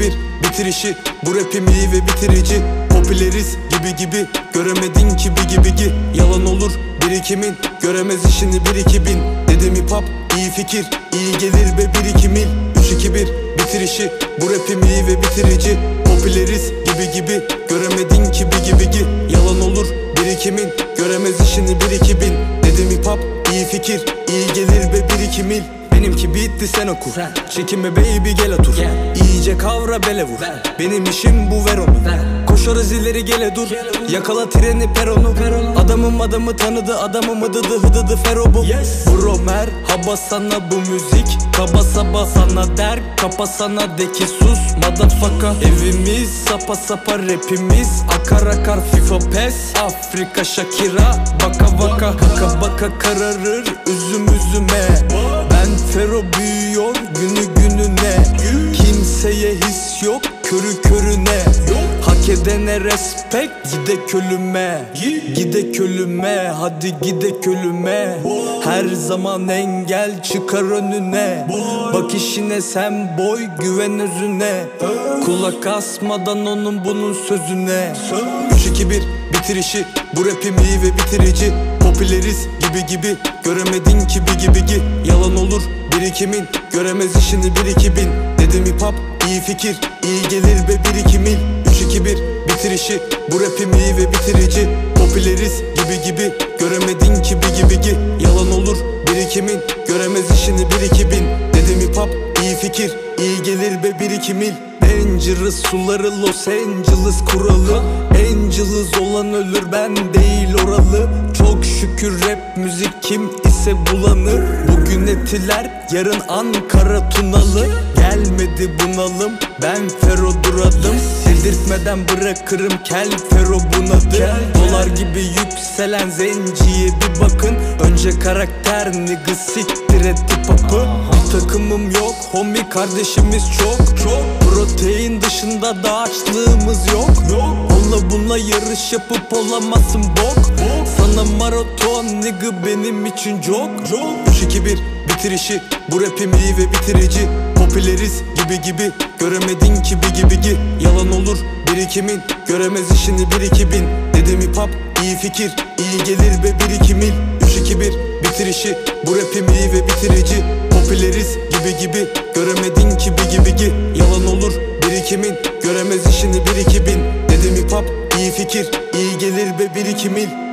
bitirişi Bu rapim iyi ve bitirici. Popüleriz gibi gibi. Göremedin ki bir gibi gi. Yalan olur birikimin. Göremez işini bir iki bin. Dedim hip hop iyi fikir. İyi gelir ve bir iki mil. 3 2 1 bitirişi Bu rapim iyi ve bitirici. Popüleriz gibi gibi. Göremedin ki bir gibi gi. Yalan olur birikimin. Göremez işini bir iki bin. Dedim hip hop iyi fikir. İyi gelir ve bir iki mil Benimki bitti sen oku. Çekinme baby gel otur. İyice kavra bele vur. Benim işim bu ver onu. Koşarız ileri gele dur. Yakala treni peronu Adamım adamı tanıdı adamım hıdıdı hıdıdı fero bu. Bro merhaba sana bu müzik. Kaba saba sana der Kapa sana de ki sus Motherfucker. Evimiz sapa sapa rapimiz Akar akar FIFA pes. Afrika Shakira Baka baka. Baka baka kararır Üzüm üzüme Fero büyüyor günü gününe. Kimseye his yok körü körüne. Hak edene respect gide kölüme. Gide kölüme hadi gide kölüme. Her zaman engel çıkar önüne. Bak işine sen boy güven özüne. Kulak asmadan onun bunun sözüne. 3 2 1 bitirişi Bu rapim iyi ve bitirici. Popüleriz gibi gibi. Göremedin ki bir gibi gi Yalan olur birikimin Göremez işini bir iki bin. Dedim hip hop iyi fikir iyi gelir ve bir iki mil. 3 2 1 bitirişi Bu rapim iyi ve bitirici. Popüleriz gibi gibi Göremedin ki bir gibi gi Yalan olur birikimin Göremez işini bir iki bin. Dedim hip hop iyi fikir iyi gelir ve bir iki mil. Dangerous suları Los Angeles kuralı. Angeles olan ölür ben değil oralı. Çok şükür rap müzik kim ise bulanır. Bugün etiler yarın Ankara Tunalı. Gelmedi bunalım ben Fero duradım Dedirtmeden bırakırım kel Fero bunadı. Dolar gibi yükselen zenciye bir bakın. Önce karakter nigga siktir et Bir takımım yok homie kardeşimiz çok Çok. Protein dışında da açlığımız yok. Onunla bununla yarış yapıp olamazsın bok Sana maraton nigga benim için çok. 3 2 1 bitirişi. Bu rapim iyi ve bitirici. Popüleriz gibi gibi. Göremedin ki bir gibi gi Yalan olur birikimin. Göremez işini bir iki bin. Dedim hip hop iyi fikir. İyi gelir ve bir iki mil. 3 2 1 bitirişi. Bu rapim iyi ve bitirici. Popüleriz gibi gibi. Göremedin ki bir gibi gi Yalan olur birikimin. Göremez işini bir iki bin. Dedim hip hop iyi fikir. İyi gelir ve bir iki mil